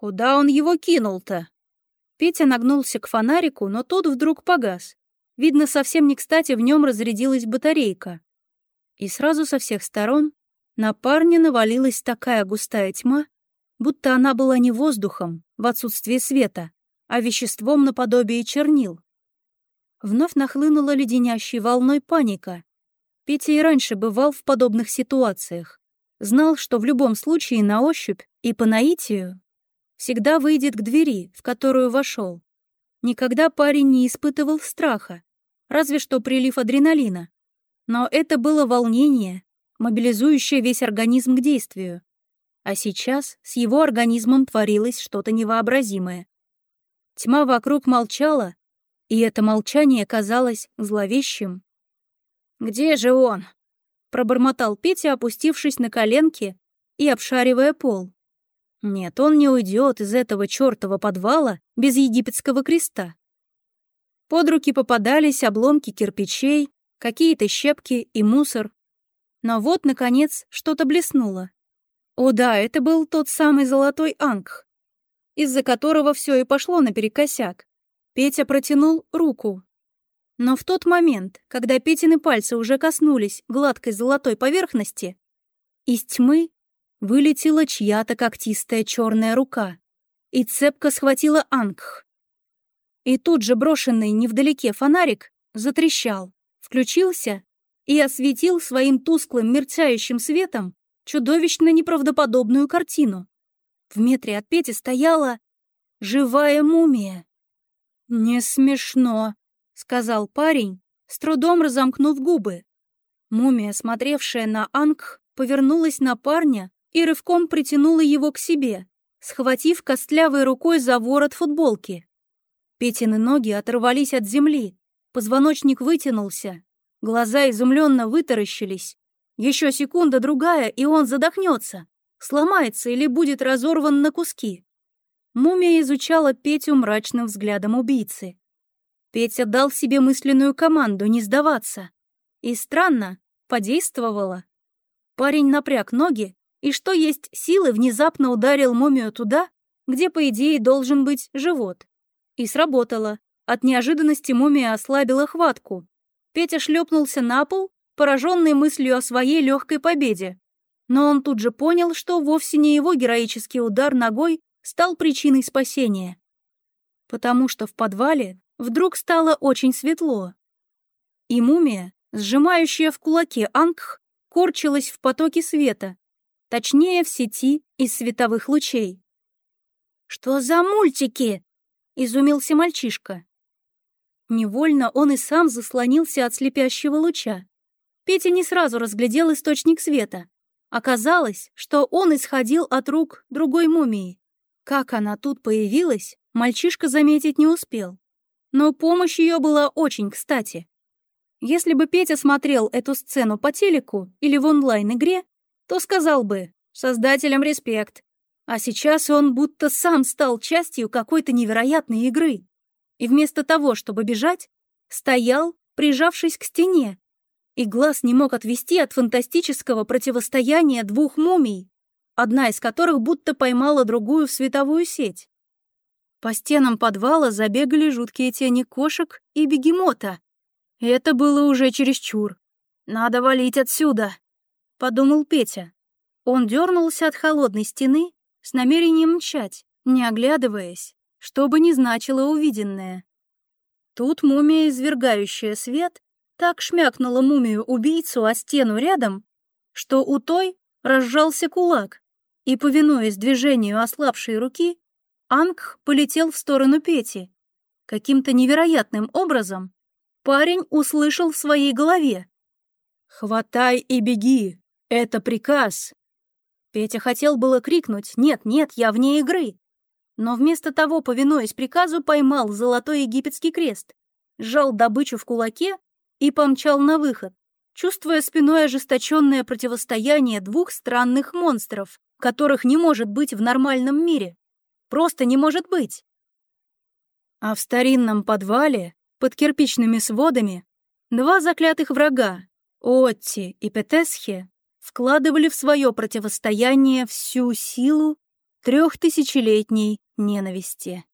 Куда он его кинул-то? Петя нагнулся к фонарику, но тот вдруг погас. Видно, совсем не кстати в нем разрядилась батарейка. И сразу со всех сторон на парня навалилась такая густая тьма, будто она была не воздухом в отсутствии света, а веществом наподобие чернил. Вновь нахлынула леденящей волной паника. Петя и раньше бывал в подобных ситуациях. Знал, что в любом случае на ощупь и по наитию всегда выйдет к двери, в которую вошел. Никогда парень не испытывал страха, разве что прилив адреналина. Но это было волнение, мобилизующее весь организм к действию. А сейчас с его организмом творилось что-то невообразимое. Тьма вокруг молчала, и это молчание казалось зловещим. «Где же он?» — пробормотал Петя, опустившись на коленки и обшаривая пол. Нет, он не уйдет из этого чертова подвала без египетского креста. Под руки попадались обломки кирпичей, какие-то щепки и мусор. Но вот, наконец, что-то блеснуло. О да, это был тот самый золотой ангх, из-за которого все и пошло наперекосяк. Петя протянул руку. Но в тот момент, когда Петины пальцы уже коснулись гладкой золотой поверхности, из тьмы вылетела чья-то когтистая черная рука и цепко схватила Ангх. И тут же брошенный невдалеке фонарик затрещал, включился и осветил своим тусклым мерцающим светом чудовищно неправдоподобную картину. В метре от Пети стояла живая мумия. «Не смешно», — сказал парень, с трудом разомкнув губы. Мумия, смотревшая на Ангх, повернулась на парня и рывком притянула его к себе, схватив костлявой рукой за ворот футболки. Петины ноги оторвались от земли, позвоночник вытянулся, глаза изумленно вытаращились. Еще секунда-другая, и он задохнется, сломается или будет разорван на куски. Мумия изучала Петю мрачным взглядом убийцы. Петя дал себе мысленную команду не сдаваться. И странно, подействовало. Парень напряг ноги и что есть силы внезапно ударил мумию туда, где, по идее, должен быть живот. И сработало. От неожиданности мумия ослабила хватку. Петя шлепнулся на пол, пораженный мыслью о своей легкой победе. Но он тут же понял, что вовсе не его героический удар ногой стал причиной спасения. Потому что в подвале вдруг стало очень светло. И мумия, сжимающая в кулаке Ангх, корчилась в потоке света, Точнее, в сети из световых лучей. «Что за мультики?» — изумился мальчишка. Невольно он и сам заслонился от слепящего луча. Петя не сразу разглядел источник света. Оказалось, что он исходил от рук другой мумии. Как она тут появилась, мальчишка заметить не успел. Но помощь ее была очень кстати. Если бы Петя смотрел эту сцену по телеку или в онлайн-игре, то сказал бы «создателям респект». А сейчас он будто сам стал частью какой-то невероятной игры. И вместо того, чтобы бежать, стоял, прижавшись к стене, и глаз не мог отвести от фантастического противостояния двух мумий, одна из которых будто поймала другую в световую сеть. По стенам подвала забегали жуткие тени кошек и бегемота. Это было уже чересчур. «Надо валить отсюда!» Подумал Петя. Он дернулся от холодной стены с намерением мчать, не оглядываясь, что бы ни значило увиденное. Тут мумия, извергающая свет, так шмякнула мумию-убийцу о стену рядом, что у той разжался кулак, и, повинуясь движению ослабшей руки, Ангх полетел в сторону Пети. Каким-то невероятным образом парень услышал в своей голове «Хватай и беги!» «Это приказ!» Петя хотел было крикнуть «Нет, нет, я вне игры!» Но вместо того, повинуясь приказу, поймал золотой египетский крест, сжал добычу в кулаке и помчал на выход, чувствуя спиной ожесточенное противостояние двух странных монстров, которых не может быть в нормальном мире. Просто не может быть. А в старинном подвале, под кирпичными сводами, два заклятых врага, Отти и Петесхе, вкладывали в свое противостояние всю силу трехтысячелетней ненависти.